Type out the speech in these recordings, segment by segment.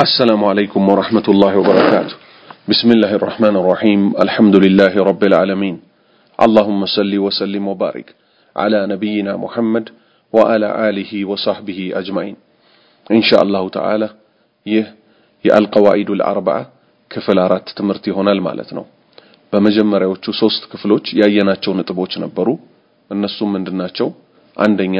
السلام عليكم ورحمة الله وبركاته بسم الله الرحمن الرحيم الحمد لله رب العالمين اللهم صل وسلم وبارك على نبينا محمد وعلى آله وصحبه أجمعين إن شاء الله تعالى يه የአልቀዋኢዱ ልአርባዓ ክፍል አራት ትምህርት ይሆናል ማለት ነው። በመጀመሪያዎቹ ሶስት ክፍሎች ያየናቸው ነጥቦች ነበሩ። እነሱም ምንድናቸው? አንደኛ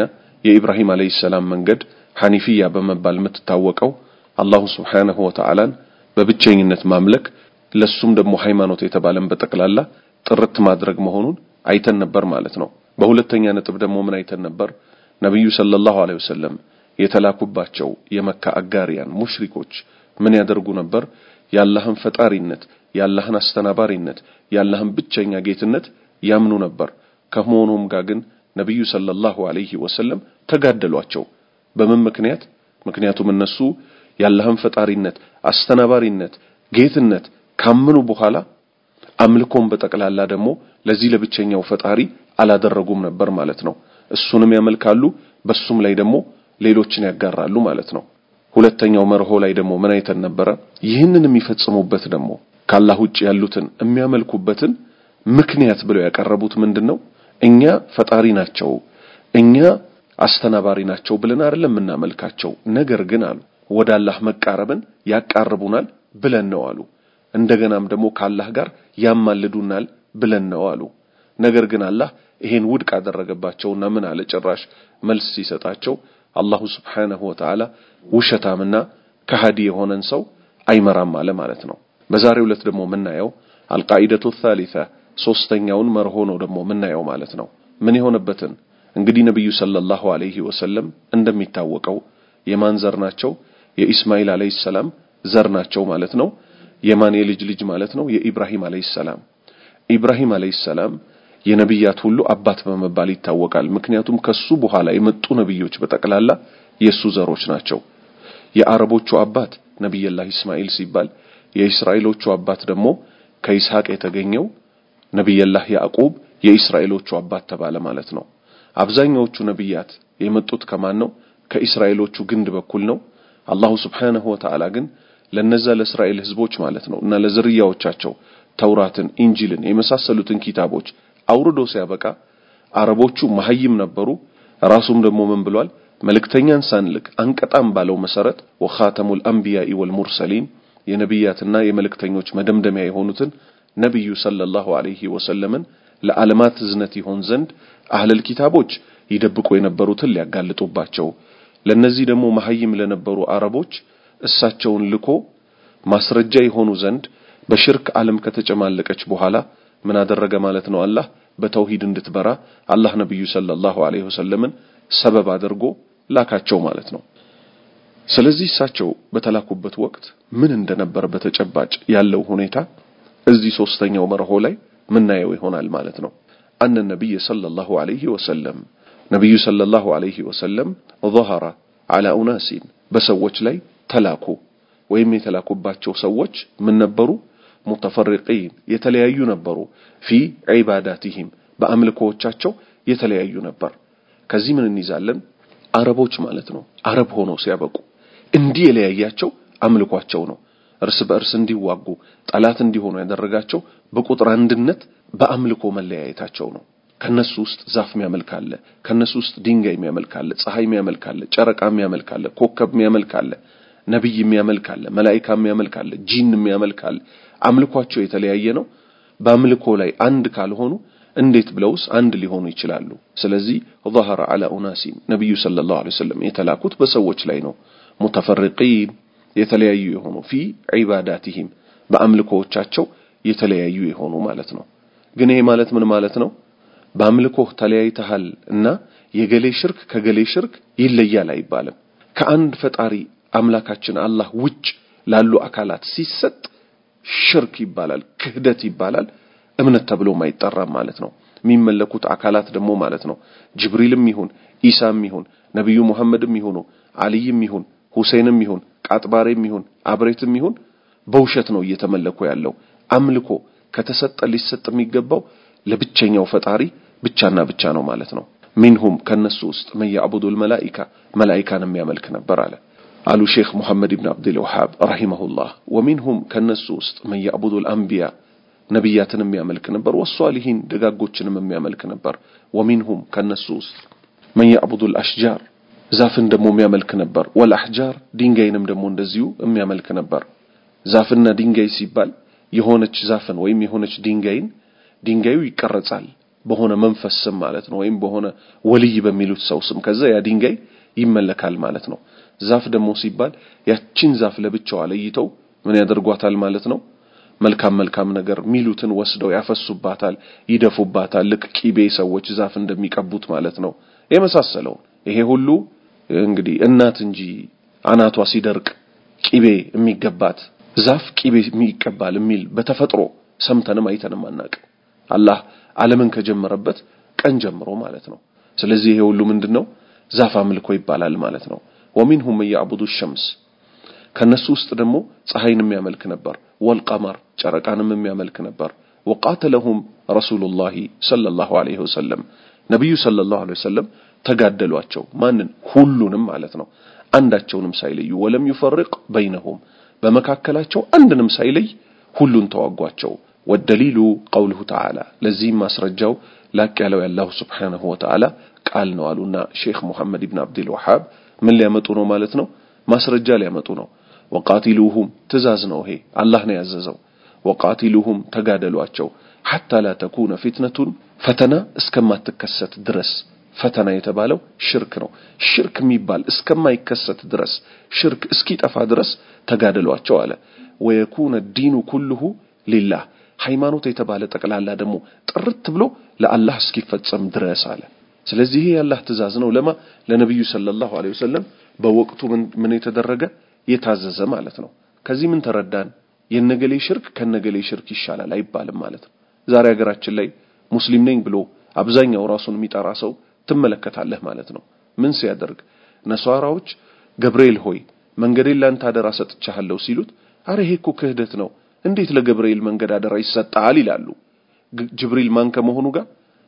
የኢብራሂም አለይሂ ሰላም መንገድ ሐኒፊያ በመባል የምትታወቀው አላሁ ስብሓነሁ ወተዓላን በብቸኝነት ማምለክ ለሱም ደግሞ ሃይማኖት የተባለን በጠቅላላ ጥርት ማድረግ መሆኑን አይተን ነበር ማለት ነው። በሁለተኛ ነጥብ ደግሞ ምን አይተን ነበር? ነቢዩ ሰለላሁ ዐለይሂ ወሰለም የተላኩባቸው የመካ አጋሪያን ሙሽሪኮች ምን ያደርጉ ነበር? የአላህን ፈጣሪነት፣ የአላህን አስተናባሪነት፣ የአላህን ብቸኛ ጌትነት ያምኑ ነበር። ከመሆኑም ጋር ግን ነቢዩ ሰለላሁ ዐለይሂ ወሰለም ተጋደሏቸው። በምን ምክንያት? ምክንያቱም እነሱ የአላህን ፈጣሪነት፣ አስተናባሪነት፣ ጌትነት ካመኑ በኋላ አምልኮን በጠቅላላ ደግሞ ለዚህ ለብቸኛው ፈጣሪ አላደረጉም ነበር ማለት ነው። እሱንም ያመልካሉ፣ በሱም ላይ ደግሞ ሌሎችን ያጋራሉ ማለት ነው። ሁለተኛው መርሆ ላይ ደግሞ ምን አይተን ነበረ? ይህንን የሚፈጽሙበት ደግሞ ከአላህ ውጭ ያሉትን የሚያመልኩበትን ምክንያት ብለው ያቀረቡት ምንድን ነው? እኛ ፈጣሪ ናቸው፣ እኛ አስተናባሪ ናቸው ብለን አይደለም የምናመልካቸው። ነገር ግን አሉ ወደ አላህ መቃረብን ያቃርቡናል ብለን ነው አሉ። እንደገናም ደግሞ ከአላህ ጋር ያማልዱናል ብለን ነው አሉ። ነገር ግን አላህ ይሄን ውድቅ አደረገባቸውና ምን አለ? ጭራሽ መልስ ሲሰጣቸው አላሁ ስብሓነሁ ወተዓላ ውሸታምና ከሃዲ የሆነን ሰው አይመራም አለ ማለት ነው። በዛሬው ዕለት ደግሞ የምናየው አልቃኢደቱ ታሊታ ሶስተኛውን መርሆ ነው ደግሞ የምናየው ማለት ነው። ምን የሆነበትን እንግዲህ ነቢዩ ሰለላሁ ዐለይሂ ወሰለም እንደሚታወቀው የማን ዘር ናቸው? የኢስማኤል ዐለይሂ ሰላም ዘር ናቸው ማለት ነው። የማን የልጅ ልጅ ማለት ነው? የኢብራሂም ዐለይሂ ሰላም። ኢብራሂም ዐለይሂ ሰላም የነቢያት ሁሉ አባት በመባል ይታወቃል። ምክንያቱም ከሱ በኋላ የመጡ ነቢዮች በጠቅላላ የሱ ዘሮች ናቸው። የአረቦቹ አባት ነቢይላህ ኢስማኤል ሲባል የእስራኤሎቹ አባት ደግሞ ከይስሐቅ የተገኘው ነቢይላህ ያዕቁብ የእስራኤሎቹ አባት ተባለ ማለት ነው። አብዛኛዎቹ ነቢያት የመጡት ከማን ነው? ከእስራኤሎቹ ግንድ በኩል ነው። አላሁ ስብሓነሁ ወተዓላ ግን ለነዛ ለእስራኤል ህዝቦች ማለት ነው እና ለዝርያዎቻቸው ተውራትን፣ ኢንጂልን የመሳሰሉትን ኪታቦች አውርዶ ሲያበቃ አረቦቹ መሐይም ነበሩ። ራሱም ደግሞ ምን ብሏል? መልእክተኛን ሳንልክ አንቀጣም ባለው መሰረት ወኻተሙል አንቢያኢ ወልሙርሰሊን የነቢያትና የመልእክተኞች መደምደሚያ የሆኑትን ነቢዩ ሰለላሁ ዐለይሂ ወሰለምን ለዓለማት ህዝነት ይሆን ዘንድ አህለል ኪታቦች ይደብቁ የነበሩትን ሊያጋልጡባቸው፣ ለነዚህ ደግሞ መሐይም ለነበሩ አረቦች እሳቸውን ልኮ ማስረጃ የሆኑ ዘንድ በሽርክ ዓለም ከተጨማለቀች በኋላ ምን አደረገ ማለት ነው? አላህ በተውሂድ እንድትበራ አላህ ነብዩ ሰለላሁ ዐለይሂ ወሰለምን ሰበብ አድርጎ ላካቸው ማለት ነው። ስለዚህ እሳቸው በተላኩበት ወቅት ምን እንደነበር በተጨባጭ ያለው ሁኔታ እዚህ ሶስተኛው መርሆ ላይ ምናየው ይሆናል ማለት ነው። አነ ነብይ ሰለላሁ ዐለይሂ ወሰለም ነብዩ ሰለላሁ ዐለይሂ ወሰለም ظهر على أناس በሰዎች ላይ ተላኩ ወይም የተላኩባቸው ሰዎች ምን ነበሩ? ሙተፈሪቂን የተለያዩ ነበሩ። ፊ ዒባዳቲሂም በአምልኮዎቻቸው የተለያዩ ነበር። ከዚህ ምን እንይዛለን? አረቦች ማለት ነው። አረብ ሆነው ሲያበቁ እንዲህ የለያያቸው አምልኳቸው ነው። እርስ በእርስ እንዲዋጉ ጠላት እንዲሆኑ ያደረጋቸው በቁጥር አንድነት በአምልኮ መለያየታቸው ነው። ከነሱ ውስጥ ዛፍ የሚያመልክ አለ። ከነሱ ውስጥ ድንጋይ የሚያመልክ አለ። ፀሐይ የሚያመልክ አለ። ጨረቃ የሚያመልክ አለ። ኮከብ የሚያመልክ አለ። ነብይ የሚያመልክ አለ። መላኢካ የሚያመልክ አለ። ጂን የሚያመልክ አለ። አምልኳቸው የተለያየ ነው። በአምልኮ ላይ አንድ ካልሆኑ እንዴት ብለውስ አንድ ሊሆኑ ይችላሉ? ስለዚህ ظهر على أناس ነብዩ ሰለላሁ ዐለይሂ ወሰለም የተላኩት በሰዎች ላይ ነው። ሙተፈሪቂን የተለያዩ የሆኑ ፊ ዒባዳቲሂም በአምልኮዎቻቸው የተለያዩ የሆኑ ማለት ነው። ግን ይሄ ማለት ምን ማለት ነው? በአምልኮህ ተለያይተሃል እና የገሌ ሽርክ ከገሌ ሽርክ ይለያል አይባልም። ከአንድ ፈጣሪ አምላካችን አላህ ውጭ ላሉ አካላት ሲሰጥ ሽርክ ይባላል፣ ክህደት ይባላል። እምነት ተብሎም አይጠራም ማለት ነው። የሚመለኩት አካላት ደግሞ ማለት ነው ጅብሪልም ይሁን ኢሳም ይሁን ነቢዩ ሙሐመድም ይሁኑ አልይም ይሁን ሁሴንም ይሁን ቃጥባሬም ይሁን አብሬትም ይሁን በውሸት ነው እየተመለኩ ያለው። አምልኮ ከተሰጠ ሊሰጥ የሚገባው ለብቸኛው ፈጣሪ ብቻና ብቻ ነው ማለት ነው። ሚንሁም ከነሱ ውስጥ መን ያዕቡዱል መላኢካ መላኢካን የሚያመልክ ነበር አለ። አሉ ሼክ ሙሐመድ ብን አብድልውሃብ ረሂመሁላህ ወሚንሁም ከነሱ ውስጥ መን ያዕቡዱ ልአንቢያ ነቢያትን የሚያመልክ ነበር ወሷሊሂን ደጋጎችንም የሚያመልክ ነበር ወሚንሁም ከነሱ ውስጥ መን ያዕቡዱ ልአሽጃር ዛፍን ደግሞ የሚያመልክ ነበር ወልአሕጃር ድንጋይንም ደግሞ እንደዚሁ የሚያመልክ ነበር ዛፍና ድንጋይ ሲባል የሆነች ዛፍን ወይም የሆነች ድንጋይን ድንጋዩ ይቀረጻል በሆነ መንፈስ ስም ማለት ነው ወይም በሆነ ወልይ በሚሉት ሰው ስም። ከዛ ያ ድንጋይ ይመለካል ማለት ነው። ዛፍ ደግሞ ሲባል ያቺን ዛፍ ለብቻዋ ለይተው ምን ያደርጓታል ማለት ነው? መልካም መልካም ነገር ሚሉትን ወስደው ያፈሱባታል ይደፉባታል። ልክ ቂቤ ሰዎች ዛፍ እንደሚቀቡት ማለት ነው። የመሳሰለው ይሄ ሁሉ እንግዲህ እናት እንጂ አናቷ ሲደርቅ ቂቤ የሚገባት ዛፍ ቂቤ የሚቀባል የሚል በተፈጥሮ ሰምተንም አይተንም አናቅ አላህ ዓለምን ከጀመረበት ቀን ጀምሮ ማለት ነው። ስለዚህ ይሄ ሁሉ ምንድነው? ዛፍ አምልኮ ይባላል ማለት ነው። ወሚንሁም ያዕቡዱ ሸምስ ከነሱ ውስጥ ደግሞ ፀሐይን የሚያመልክ ነበር ወልቀመር ጨረቃንም የሚያመልክ ነበር። ወቃተለሁም ረሱሉላሂ ሰለላሁ ዐለይሂ ወሰለም ነቢዩ ሰለላሁ ዐለይሂ ወሰለም ተጋደሏቸው ማንን? ሁሉንም ማለት ነው። አንዳቸውንም ሳይለዩ ወለም ዩፈርቅ በይነሁም በመካከላቸው አንድንም ሳይለይ ሁሉን ተዋጓቸው ወደሊሉ ቀውልሁ ተዓላ ለዚህም ማስረጃው ላቅ ያለው ያላሁ ስብሓንሁ ወተዓላ ቃል ነው አሉና ሼክ ሙሐመድ ብን አብድልወሃብ ምን ሊያመጡ ነው ማለት ነው ማስረጃ ሊያመጡ ነው ወቃቲሉሁም ትእዛዝ ነው ይሄ። አላህ ነው ያዘዘው። ወቃቲሉሁም ተጋደሏቸው። ሐታ ላ ተኩነ ፊትነቱን ፈተና እስከማትከሰት ድረስ። ፈተና የተባለው ሽርክ ነው። ሽርክ የሚባል እስከማይከሰት ድረስ ሽርክ እስኪጠፋ ድረስ ተጋደሏቸው አለ። ወየኩነ ዲኑ ኩልሁ ሊላህ ሃይማኖት የተባለ ጠቅላላ ደግሞ ጥርት ብሎ ለአላህ እስኪፈጸም ድረስ አለ። ስለዚህ ይሄ የአላህ ትእዛዝ ነው። ለማ? ለነቢዩ ሰለላሁ ዐለይሂ ወሰለም በወቅቱ ምን የተደረገ? የታዘዘ ማለት ነው። ከዚህ ምን ተረዳን? የነገሌ ሽርክ ከነገሌ ሽርክ ይሻላል አይባልም ማለት ነው። ዛሬ ሀገራችን ላይ ሙስሊም ነኝ ብሎ አብዛኛው ራሱን የሚጠራ ሰው ትመለከታለህ ማለት ነው። ምን ሲያደርግ? ነሷራዎች ገብርኤል ሆይ መንገዴን ላንተ አደራ ሰጥቻለሁ ሲሉት አረ ይሄ እኮ ክህደት ነው እንዴት ለገብርኤል መንገድ አደራ ይሰጣል ይላሉ? ጅብሪል ማን ከመሆኑ ጋር?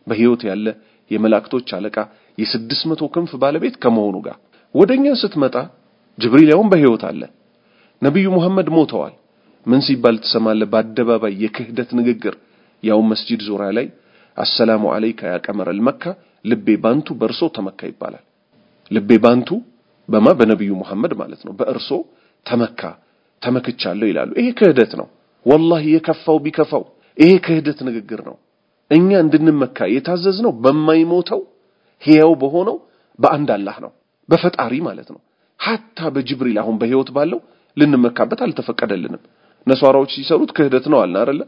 በህይወት ያለ የመላእክቶች አለቃ የስድስት መቶ ክንፍ ባለቤት ከመሆኑ ጋር። ወደኛ ስትመጣ ጅብሪል ያውን በህይወት አለ። ነቢዩ ሙሐመድ ሞተዋል። ምን ሲባል ትሰማለህ? በአደባባይ የክህደት ንግግር። ያው መስጂድ ዙሪያ ላይ አሰላሙ አለይካ ያ ቀመረል መካ ልቤ ባንቱ በእርሶ ተመካ ይባላል። ልቤ ባንቱ በማ? በነቢዩ ሙሐመድ ማለት ነው። በእርሶ ተመካ ተመክቻለሁ ይላሉ። ይሄ ክህደት ነው ወላሂ የከፋው ቢከፋው ይሄ ክህደት ንግግር ነው። እኛ እንድንመካ የታዘዝነው በማይሞተው ሕያው በሆነው በአንድ አላህ ነው በፈጣሪ ማለት ነው። ሀታ በጅብሪል አሁን በህይወት ባለው ልንመካበት አልተፈቀደልንም። ነሷራዎች ሲሰሩት ክህደት ነው አልን አይደለ?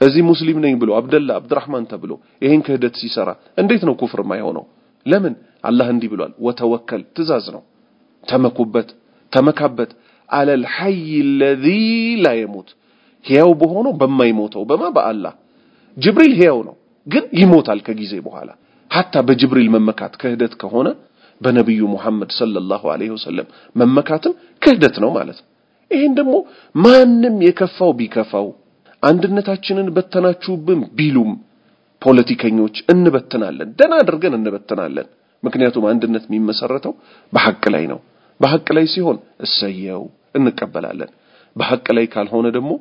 እዚህ ሙስሊም ነኝ ብሎ አብደላ አብድራህማን ተብሎ ይሄን ክህደት ሲሰራ እንዴት ነው ኩፍር የማይሆነው? ለምን? አላህ እንዲህ ብሏል ወተወከል ትእዛዝ ነው። ተመኩበት ተመካበት። አለል ሐይ ለዚ ላ የሙት ሕያው በሆነው በማይሞተው በማ በአላህ። ጅብሪል ሕያው ነው ግን ይሞታል ከጊዜ በኋላ። ሀታ በጅብሪል መመካት ክህደት ከሆነ በነቢዩ ሙሐመድ ሰለላሁ ዐለይሂ ወሰለም መመካትም ክህደት ነው ማለት ነው። ይህን ደግሞ ማንም የከፋው ቢከፋው አንድነታችንን በተናችሁብን ቢሉም ፖለቲከኞች እንበትናለን ደና አድርገን እንበትናለን። ምክንያቱም አንድነት የሚመሰረተው በሐቅ ላይ ነው። በሐቅ ላይ ሲሆን እሰየው እንቀበላለን። በሐቅ ላይ ካልሆነ ደግሞ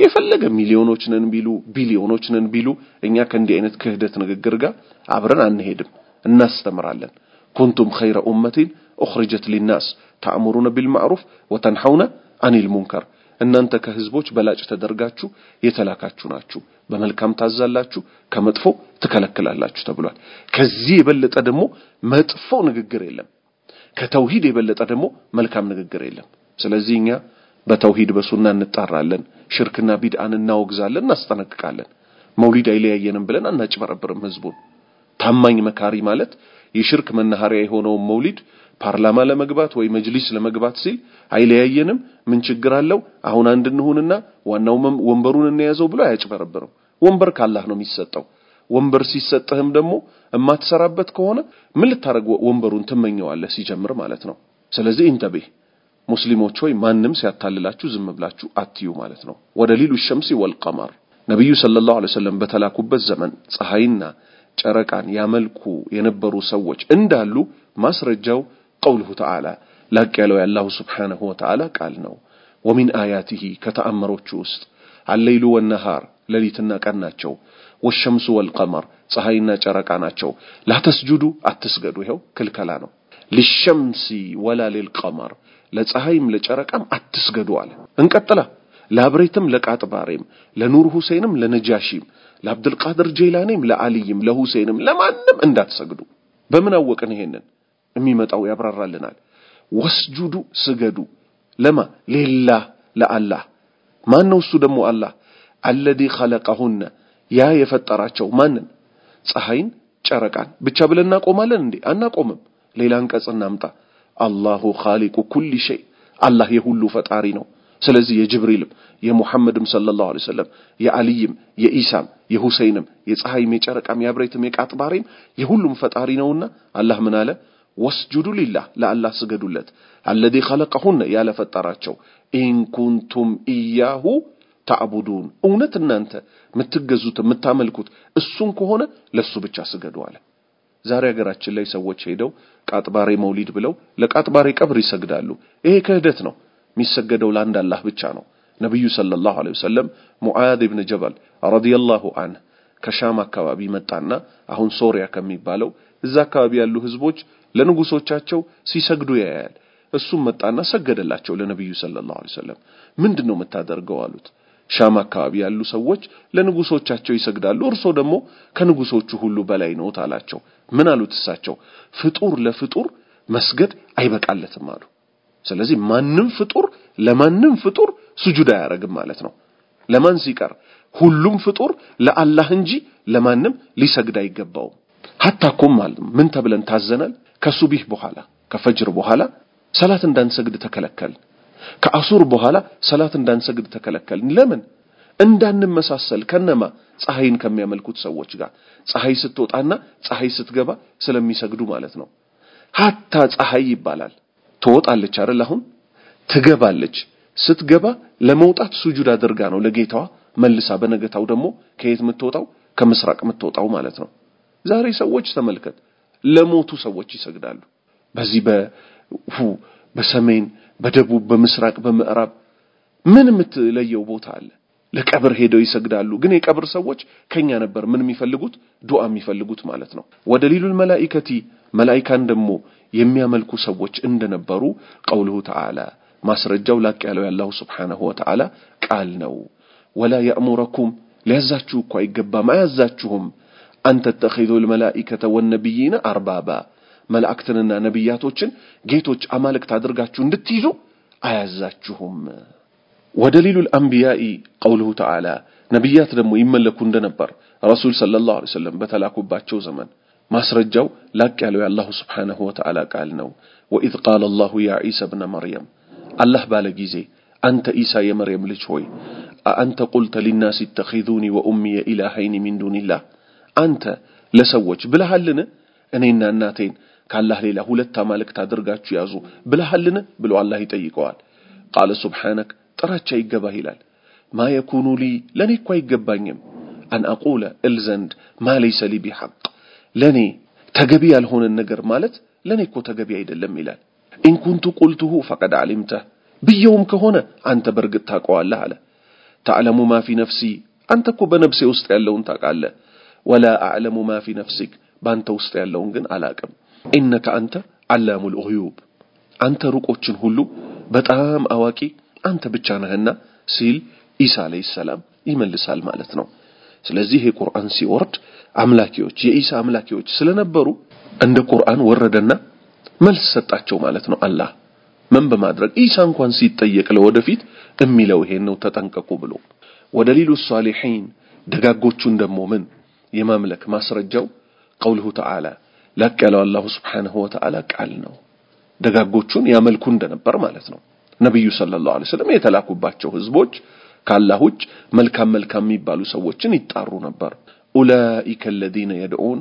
የፈለገ ሚሊዮኖች ነን ቢሉ ቢሊዮኖች ነን ቢሉ እኛ ከእንዲህ አይነት ክህደት ንግግር ጋር አብረን አንሄድም። እናስተምራለን። ኩንቱም ኸይረ ኡመቲን ኡኽሪጀት ሊናስ ተእሙሩነ ቢልማዕሩፍ ወተንሐውነ አኒል ሙንከር። እናንተ ከህዝቦች በላጭ ተደርጋችሁ የተላካችሁ ናችሁ። በመልካም ታዛላችሁ ከመጥፎ ትከለክላላችሁ ተብሏል። ከዚህ የበለጠ ደግሞ መጥፎ ንግግር የለም። ከተውሂድ የበለጠ ደግሞ መልካም ንግግር የለም። ስለዚህ እኛ በተውሂድ በሱና እንጣራለን ሽርክና ቢድአን እናወግዛለን እናስጠነቅቃለን። መውሊድ አይለያየንም ብለን አናጭበረብርም ህዝቡን። ታማኝ መካሪ ማለት የሽርክ መናኸሪያ የሆነውን መውሊድ ፓርላማ ለመግባት ወይ መጅሊስ ለመግባት ሲል አይለያየንም ምን ችግር አለው? አሁን አንድ እንሁንና ዋናው ወንበሩን እንያዘው ብሎ አያጭበረብርም። ወንበር ካላህ ነው የሚሰጠው። ወንበር ሲሰጥህም ደግሞ የማትሰራበት ከሆነ ምን ልታደርግ ወንበሩን ትመኘዋለህ ሲጀምር ማለት ነው። ስለዚህ ኢንተቤህ ሙስሊሞች ሆይ ማንም ሲያታልላችሁ ዝም ብላችሁ አትዩ ማለት ነው ወደ ሸምሲ ወልቀመር ነቢዩ ሰለላሁ ዐለይሂ ወሰለም በተላኩበት ዘመን ፀሐይና ጨረቃን ያመልኩ የነበሩ ሰዎች እንዳሉ ማስረጃው ቀውልሁ ተዓላ ላቅ ያለው የአላሁ ስብሓነሁ ወተዓላ ቃል ነው። ወሚን አያቲሂ ከተአምሮቹ ውስጥ አለይሉ ወነሃር ሌሊትና ቀን ናቸው። ወሸምሱ ወልቀመር ፀሐይና ጨረቃ ናቸው። ላተስጁዱ አትስገዱ፣ ይኸው ክልከላ ነው። ሊሸምሲ ወላ ሊልቀመር ለፀሐይም ለጨረቃም አትስገዱ አለ። እንቀጥላ። ለአብሬትም ለቃጥባሬም ለኑር ሁሴንም ለነጃሺም ለአብድልቃድር ጄላኔም ለአልይም ለሁሴንም ለማንም እንዳትሰግዱ። በምን አወቅን? ይሄንን? የሚመጣው ያብራራልናል። ወስጁዱ ስገዱ። ለማ? ሌላህ ለአላህ። ማን ነው እሱ ደግሞ አላህ? አለዚ ኸለቀሁነ። ያ የፈጠራቸው ማንን? ፀሐይን ጨረቃን። ብቻ ብለን እናቆማለን እንዴ? አናቆምም። ሌላ አንቀጽ እናምጣ አላሁ ኻሊቁ ኩሊ ሸይ አላህ የሁሉ ፈጣሪ ነው። ስለዚህ የጅብሪልም የሙሐመድም ሰለላሁ ዐለይሂ ወሰለም የአልይም የኢሳም የሁሰይንም የፀሐይም የጨረቃም የአብሬትም የቃጥባሬም የሁሉም ፈጣሪ ነውና አላህ ምን አለ? واسجدوا لله ለአላህ ስገዱለት። الذي خلقهن ያለ ፈጠራቸው። إن كنتم إياه تعبدون እውነት እናንተ የምትገዙት የምታመልኩት እሱን ከሆነ ለሱ ብቻ ስገዱ አለ። ዛሬ ሀገራችን ላይ ሰዎች ሄደው ቃጥባሬ መውሊድ ብለው ለቃጥባሬ ቀብር ይሰግዳሉ። ይሄ ክህደት ነው። የሚሰገደው ለአንድ አላህ ብቻ ነው። ነቢዩ صلى الله عليه وسلم ሙዓዝ ብን ጀበል رضي الله عنه ከሻም አካባቢ መጣና አሁን ሶሪያ ከሚባለው እዛ አካባቢ ያሉ ህዝቦች ለንጉሶቻቸው ሲሰግዱ ያያል። እሱም መጣና ሰገደላቸው ለነቢዩ ሰለላሁ ዐለይሂ ወሰለም። ምንድን ነው የምታደርገው አሉት ሻም አካባቢ ያሉ ሰዎች ለንጉሶቻቸው ይሰግዳሉ። እርሶ ደግሞ ከንጉሶቹ ሁሉ በላይ ነዎት አላቸው። ምን አሉት እሳቸው? ፍጡር ለፍጡር መስገድ አይበቃለትም አሉ። ስለዚህ ማንም ፍጡር ለማንም ፍጡር ስጁድ አያረግም ማለት ነው። ለማን ሲቀር? ሁሉም ፍጡር ለአላህ እንጂ ለማንም ሊሰግድ አይገባውም። ሀታ እኮም ምን ተብለን ታዘናል? ከሱቢህ በኋላ ከፈጅር በኋላ ሰላት እንዳንሰግድ ተከለከል ከአሱር በኋላ ሰላት እንዳንሰግድ ተከለከል ለምን? እንዳንመሳሰል ከነማ? ፀሐይን ከሚያመልኩት ሰዎች ጋር። ፀሐይ ስትወጣና ፀሐይ ስትገባ ስለሚሰግዱ ማለት ነው። ሀታ ፀሐይ ይባላል። ትወጣለች አይደል አሁን? ትገባለች። ስትገባ ለመውጣት ሱጁድ አድርጋ ነው ለጌታዋ መልሳ። በነገታው ደግሞ ከየት የምትወጣው? ከምስራቅ የምትወጣው ማለት ነው። ዛሬ ሰዎች ተመልከት ለሞቱ ሰዎች ይሰግዳሉ። በዚህ በሁ በሰሜን በደቡብ በምስራቅ በምዕራብ ምን የምትለየው ቦታ አለ? ለቀብር ሄደው ይሰግዳሉ። ግን የቀብር ሰዎች ከኛ ነበር ምን የሚፈልጉት? ዱዓ የሚፈልጉት ማለት ነው። ወደ መላኢከቲ መላኢካን ደግሞ የሚያመልኩ ሰዎች እንደነበሩ ቀውልሁ ተዓላ ማስረጃው ላቅ ያለው ያላሁ ስብሓነሁ ወተዓላ ቃል ነው። ወላ የእሙረኩም ሊያዛችሁ እኮ አይገባም። አያዛችሁም? አንተ ተኺዙ ልመላኢከተ ወነቢይነ አርባባ መላእክትንና ነቢያቶችን ጌቶች አማልክት አድርጋችሁ እንድትይዙ አያዛችሁም። ወደ ሊሉል አንቢያኢ ቀውልሁ ተዓላ ነቢያት ደግሞ ይመለኩ እንደነበር ረሱል صلى الله عليه وسلم በተላኩባቸው ዘመን ማስረጃው ላቅ ያለው የአላሁ سبحانه وتعالى ቃል ነው። وإذ قال الله يا عيسى ابن مريم አላህ ባለ ጊዜ አንተ ኢሳ የመርየም ልጅ ሆይ أأنت قلت للناس اتخذوني وأمي إلهين من دون الله አንተ ለሰዎች ብለሃልን? እኔና እናቴን ካላህ ሌላ ሁለት አማልክት አድርጋችሁ ያዙ ብለሃልን ብሎ አላህ ይጠይቀዋል። قال سبحانك ጥራት ይገባህ ይላል። ما يكون لي ለእኔ እኮ አይገባኝም። أن أقول እል ዘንድ ما ليس لي بحق ለእኔ ተገቢ ያልሆነን ነገር ማለት ለእኔ እኮ ተገቢ አይደለም ይላል። إن كنت قلته فقد علمته ብየውም ከሆነ አንተ በርግጥ ታውቀዋለህ አለ። تعلم ما في نفسي አንተ እኮ በነፍሴ ውስጥ ያለውን ታውቃለህ። ولا أعلم ما في نفسك በአንተ ውስጥ ያለውን ግን አላውቅም إنك አንተ አላሙል ዑዩብ አንተ ሩቆችን ሁሉ በጣም አዋቂ አንተ ብቻ ነህና ሲል ኢሳ አለይሂ ሰላም ይመልሳል ማለት ነው። ስለዚህ ይሄ ቁርአን ሲወርድ አምላኪዎች የኢሳ አምላኪዎች ስለነበሩ እንደ ቁርአን ወረደና መልስ ሰጣቸው ማለት ነው አላህ። ምን በማድረግ ኢሳ እንኳን ሲጠየቅ ለወደፊት የሚለው ይሄን ነው ተጠንቀቁ ብሎ። ወደ ሊሉ ሷሊሒን ደጋጎቹን ደግሞ ምን የማምለክ ማስረጃው ቀውልሁ ተዓላ ላቅ ያለው አላሁ ስብሓንሁ ወተዓላ ቃል ነው። ደጋጎቹን ያመልኩ እንደነበር ማለት ነው። ነቢዩ ሰለላሁ ዐለይሂ ወሰለም የተላኩባቸው ህዝቦች ካላህ ውጭ መልካም መልካም የሚባሉ ሰዎችን ይጣሩ ነበር። ኡላኢከ አለዚነ የድዑን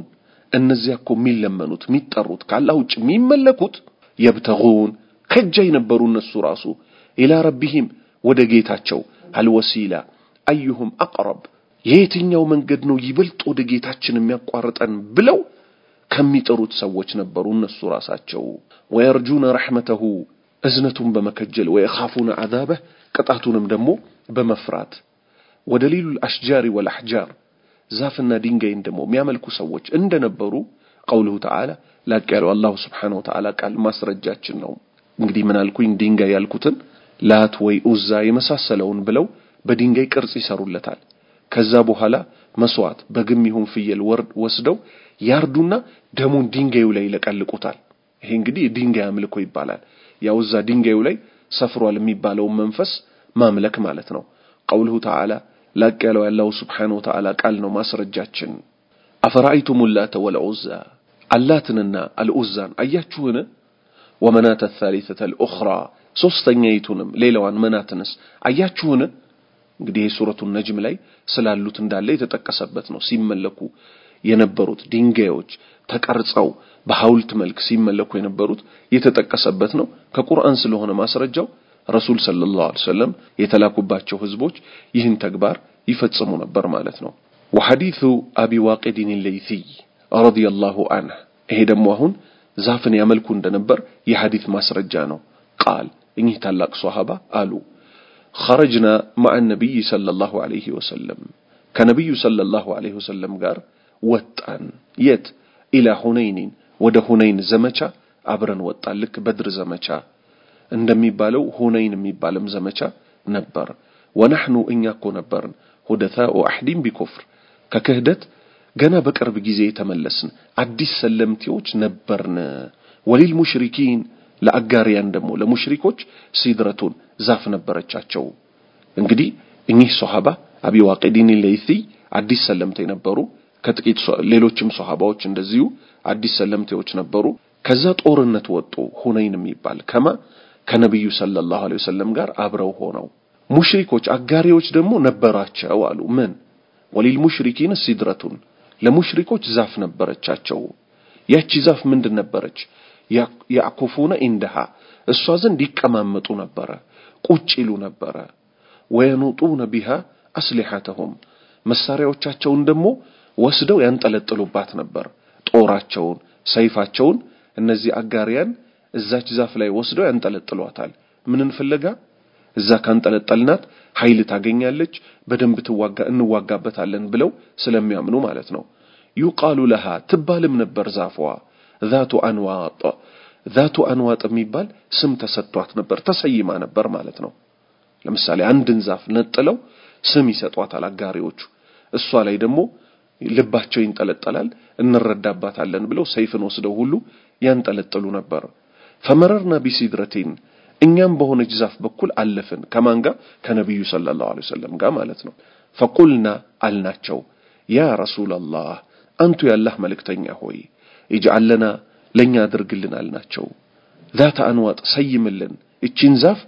እነዚያ እኮ የሚለመኑት የሚጠሩት ካላህ ውጭ የሚመለኩት የብተጉን ከጃ የነበሩ እነሱ ራሱ ኢላ ረቢሂም ወደ ጌታቸው አልወሲላ አዩሁም አቅረብ የየትኛው መንገድ ነው ይበልጥ ወደ ጌታችን የሚያቋርጠን ብለው ከሚጠሩት ሰዎች ነበሩ እነሱ ራሳቸው ወየርጁነ ረሕመተሁ እዝነቱን በመከጀል ወየኻፉነ ዐዛበህ ቅጣቱንም ደግሞ በመፍራት ወደ ሊሉል አሽጃሪ ወልአሕጃር ዛፍና ድንጋይን ደግሞ የሚያመልኩ ሰዎች እንደነበሩ ቀውሉሁ ተዓላ ላቅ ያለው አላሁ ስብሓነሁ ወተዓላ ቃል ማስረጃችን ነው። እንግዲህ ምን? ድንጋይ ያልኩትን ላት ወይ ኡዛ የመሳሰለውን ብለው በድንጋይ ቅርጽ ይሰሩለታል። ከዛ በኋላ መስዋዕት በግም ይሁን ፍየል ወርድ ወስደው ያርዱና ደሙን ድንጋዩ ላይ ይለቀልቁታል። ይሄ እንግዲህ ድንጋይ አምልኮ ይባላል። ያው እዛ ድንጋዩ ላይ ሰፍሯል የሚባለውን መንፈስ ማምለክ ማለት ነው። ቀውሉሁ ተዓላ ላቅ ያለው ያላሁ ስብሓነሁ ወተዓላ ቃል ነው ማስረጃችን። አፈራአይቱም ላተ ወልዑዛ አላትንና አልዑዛን አያችሁን? ወመናተ ታሊተተ ልኡኽራ ሶስተኛይቱንም ሌላዋን መናትንስ አያችሁን? እንግዲህ የሱረቱ ነጅም ላይ ስላሉት እንዳለ የተጠቀሰበት ነው። ሲመለኩ የነበሩት ድንጋዮች ተቀርጸው በሐውልት መልክ ሲመለኩ የነበሩት የተጠቀሰበት ነው። ከቁርአን ስለሆነ ማስረጃው ረሱል ሰለላሁ ዐለይሂ ወሰለም የተላኩባቸው ህዝቦች ይህን ተግባር ይፈጽሙ ነበር ማለት ነው። ወሐዲሱ አቢ ዋቂድን ለይሲይ ረዲየላሁ ዐንህ ይሄ ደግሞ አሁን ዛፍን ያመልኩ እንደነበር የሐዲት ማስረጃ ነው። ቃል እኚህ ታላቅ ሷሃባ አሉ ኸረጅና ማዕ ነቢይ ሰለላሁ ዐለይሂ ወሰለም ከነቢዩ ሰለላሁ ዐለይሂ ወሰለም ጋር ወጣን። የት ኢላ ሁነይኒን ወደ ሁነይን ዘመቻ አብረን ወጣን። ልክ በድር ዘመቻ እንደሚባለው ሁነይን የሚባልም ዘመቻ ነበር። ወነሕኑ እኛ እኮ ነበርን ሁደታኡ አሕዲን ቢኩፍር ከክህደት ገና በቅርብ ጊዜ የተመለስን አዲስ ሰለምቴዎች ነበርን። ወሊል ሙሽሪኪን ለአጋሪያን ደግሞ ለሙሽሪኮች ሲድረቱን ዛፍ ነበረቻቸው። እንግዲህ እኚህ ሶሃባ አቢ ዋቂዲን ለይሲ አዲስ ሰለምቴ ነበሩ። ከጥቂት ሌሎችም ሶሃባዎች እንደዚሁ አዲስ ሰለምቴዎች ነበሩ። ከዛ ጦርነት ወጡ። ሁነይን የሚባል ከማ ከነቢዩ ሰለላሁ ዐለይሂ ወሰለም ጋር አብረው ሆነው ሙሽሪኮች አጋሪዎች ደግሞ ነበራቸው አሉ። ምን ወሊል ሙሽሪኪን ሲድረቱን ለሙሽሪኮች ዛፍ ነበረቻቸው። ያቺ ዛፍ ምንድን ነበረች? ያዕኩፉነ ኢንደሃ እሷ ዘንድ ይቀማመጡ ነበረ፣ ቁጭ ይሉ ነበረ። ወየኑጡነ ቢሃ አስሊሐተሁም መሳሪያዎቻቸውን ደግሞ ወስደው ያንጠለጥሉባት ነበር። ጦራቸውን፣ ሰይፋቸውን እነዚህ አጋሪያን እዛች ዛፍ ላይ ወስደው ያንጠለጥሏታል። ምንን ፍለጋ? እዛ ካንጠለጠልናት ኃይል ታገኛለች፣ በደንብ ትዋጋ እንዋጋበታለን ብለው ስለሚያምኑ ማለት ነው። ዩቃሉ ለሃ ትባልም ነበር ዛፏ ዛቱ አንዋጥ ዛቱ አንዋጥ የሚባል ስም ተሰጥቷት ነበር፣ ተሰይማ ነበር ማለት ነው። ለምሳሌ አንድን ዛፍ ነጥለው ስም ይሰጧታል አጋሪዎቹ። እሷ ላይ ደግሞ ልባቸው ይንጠለጠላል፣ እንረዳባታለን ብለው ሰይፍን ወስደው ሁሉ ያንጠለጥሉ ነበር። فمررنا بسدرة እኛም በሆነች ዛፍ በኩል አለፍን። ከማን ጋር? ከነቢዩ صلى الله عليه وسلم ጋር ማለት ነው። فقلنا አልናቸው፣ يا رسول الله አንቱ ያላህ መልእክተኛ ሆይ اجعل لنا ለእኛ አድርግልን አልናቸው። ذات أنواط ሰይምልን፣ እቺን ዛፍ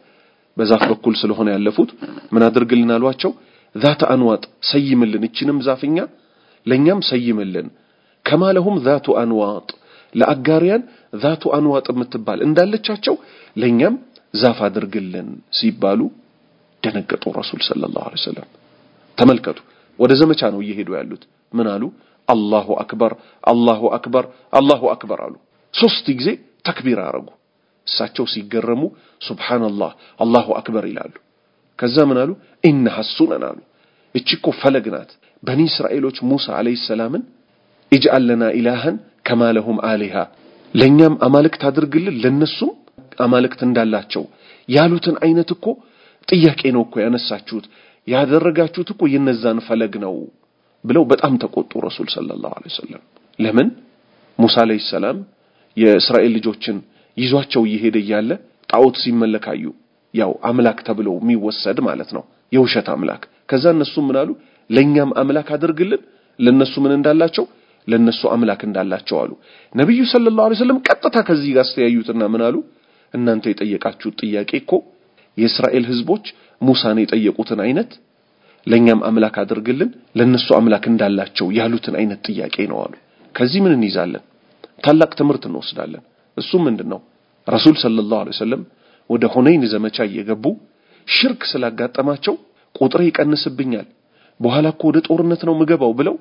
በዛፍ በኩል ስለሆነ ያለፉት ምን አድርግልን አሏቸው? ዛተ አንዋጥ ሰይምልን፣ እቺንም ዛፍኛ ለእኛም ሰይምልን። ከማለሁም ዛቱ አንዋጥ ለአጋሪያን ዛቱ አንዋጥ የምትባል እንዳለቻቸው ለእኛም ዛፍ አድርግልን ሲባሉ ደነገጡ። ረሱል ሰለላሁ ዐለይሂ ወሰለም ተመልከቱ፣ ወደ ዘመቻ ነው እየሄዱ ያሉት። ምን አሉ? አላሁ አክበር፣ አላሁ አክበር፣ አላሁ አክበር አሉ። ሶስት ጊዜ ተክቢር አረጉ። እሳቸው ሲገረሙ ሱብሓነላህ አላሁ አክበር ይላሉ። ከዛ ምን አሉ? ኢነሃ ሱነን አሉ። እቺ እኮ ፈለግ ናት። በኒ እስራኤሎች ሙሳ ዐለይሂ ሰላምን ኢጅአል ለና ኢላሃን ከማለሁም አሊሃ ለእኛም አማልክት አድርግልን ለነሱም አማልክት እንዳላቸው ያሉትን አይነት እኮ ጥያቄ ነው እኮ ያነሳችሁት ያደረጋችሁት እኮ የነዛን ፈለግ ነው ብለው በጣም ተቆጡ። ረሱል ሰለላሁ ዐለይሂ ወሰለም ለምን ሙሳ ዐለይሂ ሰላም የእስራኤል ልጆችን ይዟቸው እየሄደ እያለ ጣዖት ሲመለካዩ ያው አምላክ ተብሎ የሚወሰድ ማለት ነው የውሸት አምላክ። ከዛ እነሱ ምን አሉ? ለእኛም አምላክ አድርግልን ለነሱ ምን እንዳላቸው ለነሱ አምላክ እንዳላቸው አሉ። ነቢዩ ሰለላሁ ዐለይሂ ወሰለም ቀጥታ ከዚህ ጋር አስተያዩትና ምን አሉ? እናንተ የጠየቃችሁት ጥያቄ እኮ የእስራኤል ሕዝቦች ሙሳን የጠየቁትን አይነት ለእኛም አምላክ አድርግልን ለነሱ አምላክ እንዳላቸው ያሉትን አይነት ጥያቄ ነው አሉ። ከዚህ ምን እንይዛለን? ታላቅ ትምህርት እንወስዳለን። እሱም ምንድን ነው? ረሱል ሰለላሁ ዐለይሂ ወሰለም ወደ ሁነይን ዘመቻ እየገቡ ሽርክ ስላጋጠማቸው ቁጥሬ ይቀንስብኛል፣ በኋላ እኮ ወደ ጦርነት ነው ምገባው ብለው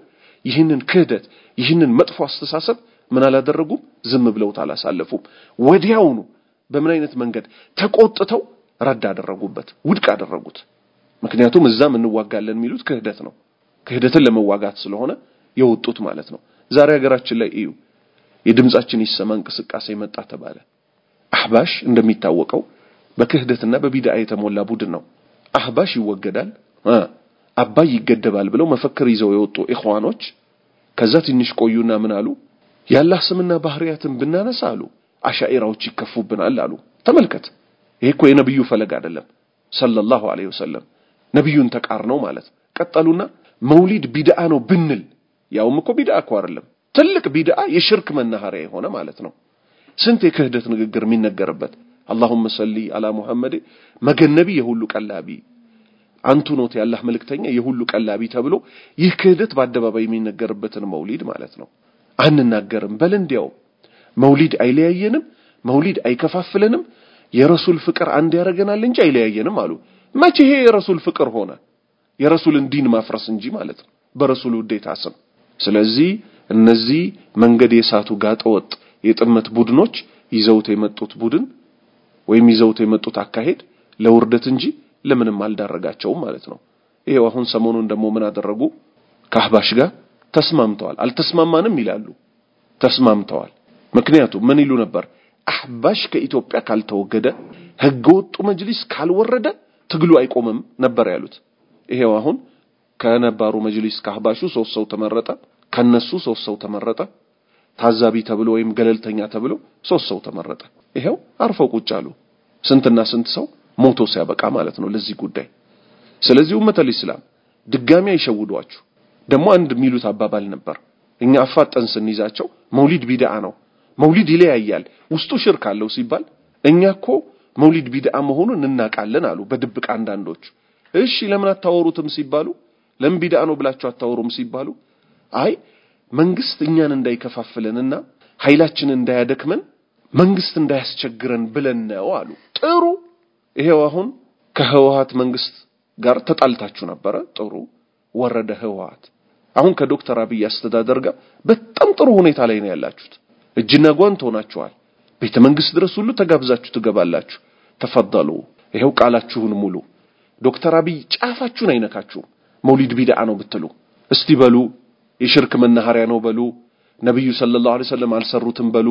ይህንን ክህደት ይህንን መጥፎ አስተሳሰብ ምን አላደረጉም? ዝም ብለውት አላሳለፉም። ወዲያውኑ በምን አይነት መንገድ ተቆጥተው ረድ አደረጉበት፣ ውድቅ አደረጉት። ምክንያቱም እዛም እንዋጋለን የሚሉት ክህደት ነው። ክህደትን ለመዋጋት ስለሆነ የወጡት ማለት ነው። ዛሬ ሀገራችን ላይ እዩ፣ የድምጻችን ይሰማ እንቅስቃሴ መጣ ተባለ። አህባሽ እንደሚታወቀው በክህደትና በቢድዓ የተሞላ ቡድን ነው። አህባሽ ይወገዳል፣ አባይ ይገደባል ብለው መፈክር ይዘው የወጡ ኢኽዋኖች ከዛ ትንሽ ቆዩና ምን አሉ? የአላህ ስምና ባህሪያትን ብናነሳ አሉ አሻኢራዎች ይከፉብናል አሉ። ተመልከት፣ ይሄ እኮ የነብዩ ፈለግ አይደለም ሰለላሁ ዐለይሂ ወሰለም ነብዩን ተቃርነው ማለት። ቀጠሉና መውሊድ ቢድዓ ነው ብንል ያውም እኮ ቢድዓ እኮ አይደለም ትልቅ ቢድዓ የሽርክ መናኸሪያ የሆነ ማለት ነው። ስንት የክህደት ንግግር የሚነገርበት አላሁመ ሰሊ አላ ሙሐመድ መገነቢ የሁሉ ቀላቢ አንቱ ኖት ያላህ መልእክተኛ የሁሉ ቀላቢ ተብሎ ይህ ክህደት በአደባባይ የሚነገርበትን መውሊድ ማለት ነው አንናገርም። በል እንዲያው መውሊድ አይለያየንም፣ መውሊድ አይከፋፍለንም፣ የረሱል ፍቅር አንድ ያደርገናል እንጂ አይለያየንም አሉ። መቼ ይሄ የረሱል ፍቅር ሆነ? የረሱልን ዲን ማፍረስ እንጂ ማለት ነው በረሱል ውዴታ ስም። ስለዚህ እነዚህ መንገድ የሳቱ ጋጠወጥ የጥመት ቡድኖች ይዘውት የመጡት ቡድን ወይም ይዘውት የመጡት አካሄድ ለውርደት እንጂ ለምንም አልዳረጋቸውም ማለት ነው። ይሄው አሁን ሰሞኑን ደግሞ ምን አደረጉ? ከአህባሽ ጋር ተስማምተዋል። አልተስማማንም ይላሉ። ተስማምተዋል። ምክንያቱም ምን ይሉ ነበር? አህባሽ ከኢትዮጵያ ካልተወገደ ህገወጡ መጅሊስ ካልወረደ ትግሉ አይቆምም ነበር ያሉት። ይሄው አሁን ከነባሩ መጅሊስ ከአህባሹ ሶስት ሰው ተመረጠ፣ ከነሱ ሶስት ሰው ተመረጠ፣ ታዛቢ ተብሎ ወይም ገለልተኛ ተብሎ ሶስት ሰው ተመረጠ። ይሄው አርፈው ቁጭ አሉ። ስንትና ስንት ሰው ሞቶ ሲያበቃ ማለት ነው ለዚህ ጉዳይ። ስለዚህ ኡመተል ኢስላም ድጋሚ አይሸውዷችሁ። ደግሞ አንድ የሚሉት አባባል ነበር። እኛ አፋጠን ስንይዛቸው መውሊድ ቢድዓ ነው፣ መውሊድ ይለያያል፣ ውስጡ ሽርክ አለው ሲባል እኛ እኮ መውሊድ ቢድዓ መሆኑን እናውቃለን አሉ በድብቅ አንዳንዶች። እሺ ለምን አታወሩትም ሲባሉ ለምን ቢድዓ ነው ብላችሁ አታወሩም ሲባሉ አይ መንግስት እኛን እንዳይከፋፍለንና ኃይላችንን እንዳያደክመን መንግስት እንዳያስቸግረን ብለን ነው አሉ። ጥሩ ይሄው አሁን ከህወሓት መንግስት ጋር ተጣልታችሁ ነበረ። ጥሩ ወረደ ህወሓት። አሁን ከዶክተር አብይ አስተዳደር ጋር በጣም ጥሩ ሁኔታ ላይ ነው ያላችሁት። እጅና ጓንት ሆናችኋል። ቤተ መንግስት ድረስ ሁሉ ተጋብዛችሁ ትገባላችሁ። ተፈደሉ። ይሄው ቃላችሁን ሙሉ። ዶክተር አብይ ጫፋችሁን አይነካችሁም። መውሊድ ቢድዓ ነው ብትሉ። እስቲ በሉ፣ የሽርክ መናኸሪያ ነው በሉ፣ ነብዩ ሰለላሁ ዐለይሂ ወሰለም አልሰሩትም በሉ፣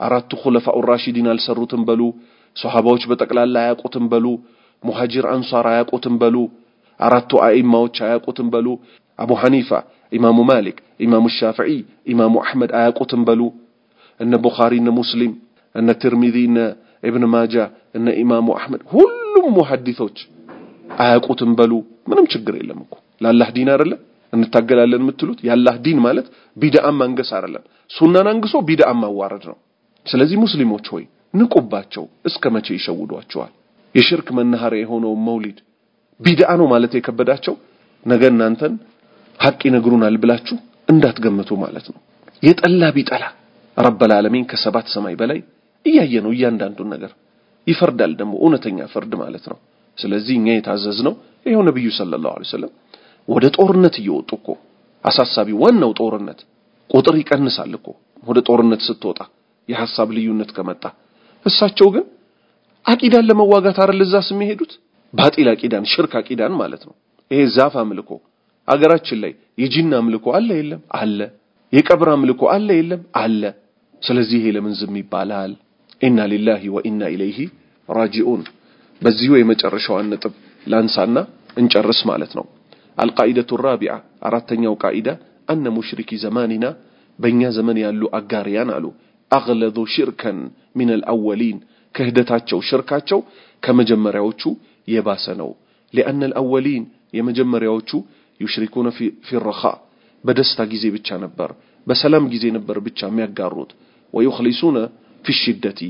አራቱ ኹለፋኡ ራሺዲን አልሰሩትም በሉ፣ ሶሐባዎች በጠቅላላ አያውቁትም በሉ፣ ሙሃጂር አንሷር አያውቁትም በሉ፣ አራቱ አኢማዎች አያውቁትም በሉ፣ አቡ ሐኒፋ፣ ኢማሙ ማሊክ፣ ኢማሙ ሻፊዒ፣ ኢማሙ አሕመድ አያውቁትም በሉ፣ እነ ቡኻሪ፣ እነ ሙስሊም፣ እነ ትርሚዚ፣ እነ ኢብን ማጃ፣ እነ ኢማሙ አሕመድ ሁሉም ሙሐዲሶች አያውቁትም በሉ። ምንም ችግር የለም እኮ ለአላህ ዲን አይደለ እንታገላለን የምትሉት የአላህ ዲን ማለት ቢድአም ማንገስ አይደለም፣ ሱናን አንግሶ ቢድአም ማዋረድ ነው። ስለዚህ ሙስሊሞች ሆይ ንቁባቸው። እስከ መቼ ይሸውዷቸዋል? የሽርክ መናኸሪያ የሆነውን መውሊድ ቢድአ ነው ማለት የከበዳቸው ነገ እናንተን ሐቅ ይነግሩናል ብላችሁ እንዳትገምቱ ማለት ነው። የጠላ ቢጠላ ረበል ዓለሚን ከሰባት ሰማይ በላይ እያየ ነው እያንዳንዱን ነገር ይፈርዳል። ደግሞ እውነተኛ ፍርድ ማለት ነው። ስለዚህ እኛ የታዘዝነው ይኸው ነብዩ ሰለላሁ ዐለይሂ ወሰለም ወደ ጦርነት እየወጡ እኮ አሳሳቢ ዋናው ጦርነት ቁጥር ይቀንሳል እኮ ወደ ጦርነት ስትወጣ የሐሳብ ልዩነት ከመጣ እሳቸው ግን አቂዳን ለመዋጋት አይደል እዛስ የሚሄዱት ባጢል አቂዳን ሽርክ አቂዳን ማለት ነው። ይሄ ዛፍ አምልኮ አገራችን ላይ የጂን አምልኮ አለ የለም? አለ። የቀብር አምልኮ አለ የለም? አለ። ስለዚህ ይሄ ለምን ዝም ይባላል? ኢና ሊላሂ ወኢና ኢለይሂ ራጂኡን። በዚሁ የመጨረሻዋን ነጥብ ላንሳና እንጨርስ ማለት ነው። አልቃኢደቱ ራቢዓ አራተኛው ቃኢዳ አነ ሙሽሪኪ ዘማኒና በእኛ ዘመን ያሉ አጋሪያን አሉ አግለዙ ሽርከን ሚነል አወሊን ክህደታቸው ሽርካቸው ከመጀመሪያዎቹ የባሰ ነው። ሊአነ አልአወሊን የመጀመሪያዎቹ ዩሽሪኩነ ፊ ረኻ በደስታ ጊዜ ብቻ ነበር፣ በሰላም ጊዜ ነበር ብቻ የሚያጋሩት። ወዩኽሊሱነ ፊ ሽደቲ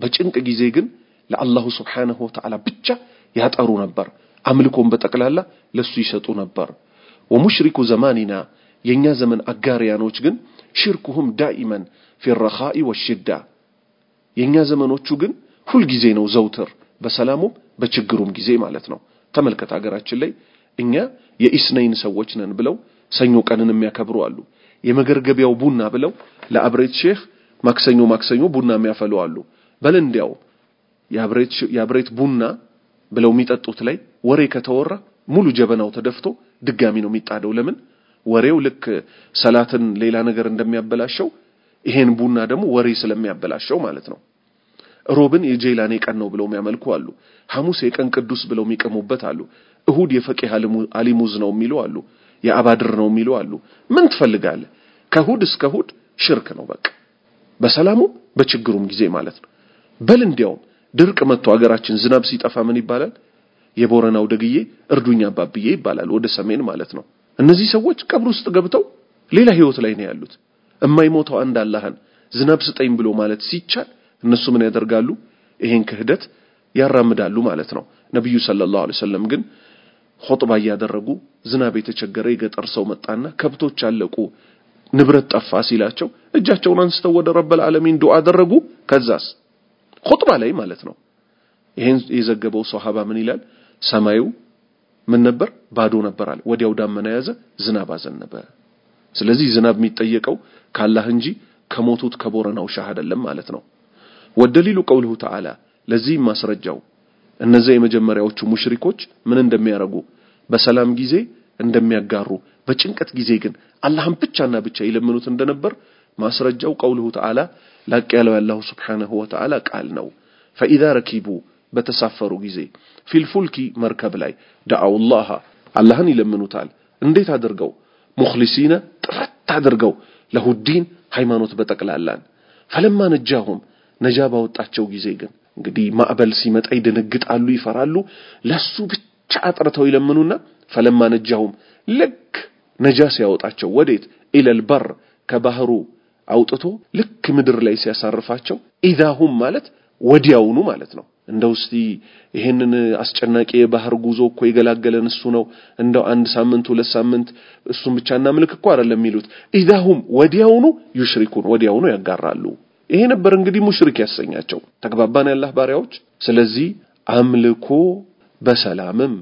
በጭንቅ ጊዜ ግን ለአላሁ ስብሓነሁ ወተዓላ ብቻ ያጠሩ ነበር። አምልኮን በጠቅላላ ለሱ ይሰጡ ነበር። ወሙሽሪኩ ዘማኒና የእኛ ዘመን አጋሪያኖች ግን ሽርኩሁም ዳኢመን ፊ ረኻኢ ወሽዳ የእኛ ዘመኖቹ ግን ሁልጊዜ ነው ዘውትር በሰላሙም በችግሩም ጊዜ ማለት ነው። ተመልከት ሀገራችን ላይ እኛ የኢስነይን ሰዎች ነን ብለው ሰኞ ቀንን የሚያከብሩ አሉ። የመገርገቢያው ቡና ብለው ለአብሬት ሼህ ማክሰኞ ማክሰኞ ቡና የሚያፈሉ አሉ። በል እንዲያው የአብሬት ቡና ብለው የሚጠጡት ላይ ወሬ ከተወራ ሙሉ ጀበናው ተደፍቶ ድጋሚ ነው የሚጣደው። ለምን? ወሬው ልክ ሰላትን ሌላ ነገር እንደሚያበላሸው ይሄን ቡና ደግሞ ወሬ ስለሚያበላሸው ማለት ነው። ሮብን የጄላኔ ቀን ነው ብለው የሚያመልኩ አሉ። ሐሙስ የቀን ቅዱስ ብለው የሚቀሙበት አሉ። እሁድ የፈቂህ አሊሙዝ ነው የሚሉ አሉ። የአባድር ነው የሚሉ አሉ። ምን ትፈልጋለህ? ከእሁድ እስከ እሁድ ሽርክ ነው በቃ በሰላሙም በችግሩም ጊዜ ማለት ነው። በል እንዲያውም ድርቅ መጥቶ ሀገራችን ዝናብ ሲጠፋ ምን ይባላል? የቦረናው ደግዬ እርዱኛ አባብዬ ይባላል። ወደ ሰሜን ማለት ነው። እነዚህ ሰዎች ቀብር ውስጥ ገብተው ሌላ ህይወት ላይ ነው ያሉት። እማይሞተው አንድ አላህን ዝናብ ስጠኝ ብሎ ማለት ሲቻል እነሱ ምን ያደርጋሉ? ይሄን ክህደት ያራምዳሉ ማለት ነው። ነብዩ ሰለላሁ ዐለይሂ ወሰለም ግን ኹጥባ እያደረጉ ዝናብ የተቸገረ የገጠር ሰው መጣና ከብቶች አለቁ፣ ንብረት ጠፋ ሲላቸው እጃቸውን አንስተው ወደ ረበል ዓለሚን ዱዓ አደረጉ። ከዛስ ኹጥባ ላይ ማለት ነው። ይሄን የዘገበው ሷሃባ ምን ይላል? ሰማዩ ምን ነበር? ባዶ ነበር አለ። ወዲያው ዳመና ያዘ፣ ዝናብ አዘነበ። ስለዚህ ዝናብ የሚጠየቀው ካላህ እንጂ ከሞቱት ከቦረናው ሻህ አይደለም ማለት ነው። ወደሊሉ ቀውልሁ ተዓላ ለዚህ ማስረጃው እነዚያ የመጀመሪያዎቹ ሙሽሪኮች ምን እንደሚያረጉ በሰላም ጊዜ እንደሚያጋሩ በጭንቀት ጊዜ ግን አላህን ብቻና ብቻ ይለምኑት እንደነበር ማስረጃው ቀውልሁ ተዓላ ላቅ ያለው ያላሁ ስብሓነሁ ወተዓላ ቃል ነው። ፈኢዛ ረኪቡ በተሳፈሩ ጊዜ ፊልፉልኪ መርከብ ላይ ደዓውላሃ አላህን ይለምኑታል። እንዴት አድርገው? ሙኽሊሲነ ጥረት አድርገው ለሁዲን ሃይማኖት በጠቅላላን ፈለማ ነጃሁም ነጃ ባወጣቸው ጊዜ ግን እንግዲህ ማዕበል ሲመጣ ይደነግጣሉ፣ ይፈራሉ። ለሱ ብቻ አጥርተው ይለምኑና ፈለማ ነጃሁም ልክ ነጃ ሲያወጣቸው ወዴት ኢለል በር ከባህሩ አውጥቶ ልክ ምድር ላይ ሲያሳርፋቸው ኢዛሁም ማለት ወዲያውኑ ማለት ነው። እንደው እስቲ ይሄንን አስጨናቂ የባህር ጉዞ እኮ የገላገለን እሱ ነው፣ እንደው አንድ ሳምንት ሁለት ሳምንት እሱን ብቻ እናምልክ እኮ አይደለም የሚሉት። ኢዛሁም ወዲያውኑ ዩሽሪኩን ወዲያውኑ ያጋራሉ። ይሄ ነበር እንግዲህ ሙሽሪክ ያሰኛቸው። ተግባባን ያላህ ባሪያዎች። ስለዚህ አምልኮ በሰላምም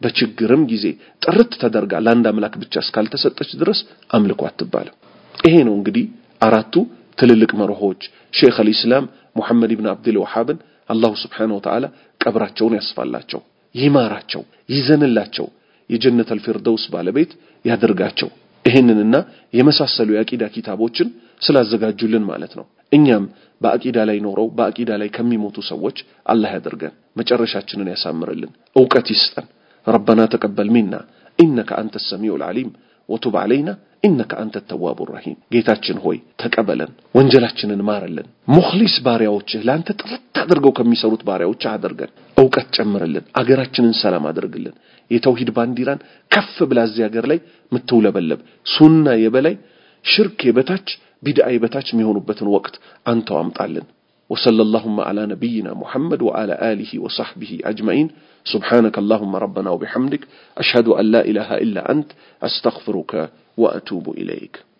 በችግርም ጊዜ ጥርት ተደርጋ ለአንድ አምላክ ብቻ እስካልተሰጠች ድረስ አምልኮ አትባልም። ይሄ ነው እንግዲህ አራቱ ትልልቅ መርሆች ሼክ አልኢስላም ሙሐመድ ኢብን አብዱል ወሃብን አላሁ ስብሓነሁ ወተዓላ ቀብራቸውን ያስፋላቸው፣ ይማራቸው፣ ይዘንላቸው፣ የጀነት አልፊርደውስ ባለቤት ያደርጋቸው። ይህንንና የመሳሰሉ የአቂዳ ኪታቦችን ስላዘጋጁልን ማለት ነው። እኛም በአቂዳ ላይ ኖረው በአቂዳ ላይ ከሚሞቱ ሰዎች አላህ ያደርገን፣ መጨረሻችንን ያሳምርልን፣ እውቀት ይስጠን። ረበና ተቀበል ሚና ኢነከ አንተ ሰሚዑል ዓሊም ወቱብ ዓለይና ኢነከ አንተ ተዋቡ ረሂም። ጌታችን ሆይ ተቀበለን፣ ወንጀላችንን ማርልን። ሙኽሊስ ባሪያዎችህ ለአንተ ጥርት አድርገው ከሚሰሩት ባሪያዎችህ አድርገን፣ እውቀት ጨምርልን፣ አገራችንን ሰላም አድርግልን። የተውሂድ ባንዲራን ከፍ ብላ እዚህ ሀገር ላይ ምትውለበለብ ሱና የበላይ ሽርክ የበታች ቢድዓ የበታች የሚሆኑበትን ወቅት አንተው አምጣልን። وصلى اللهم على نبينا محمد وعلى آله وصحبه أجمعين. سبحانك اللهم ربنا وبحمدك. أشهد أن لا إله إلا أنت. أستغفرك وأتوب إليك.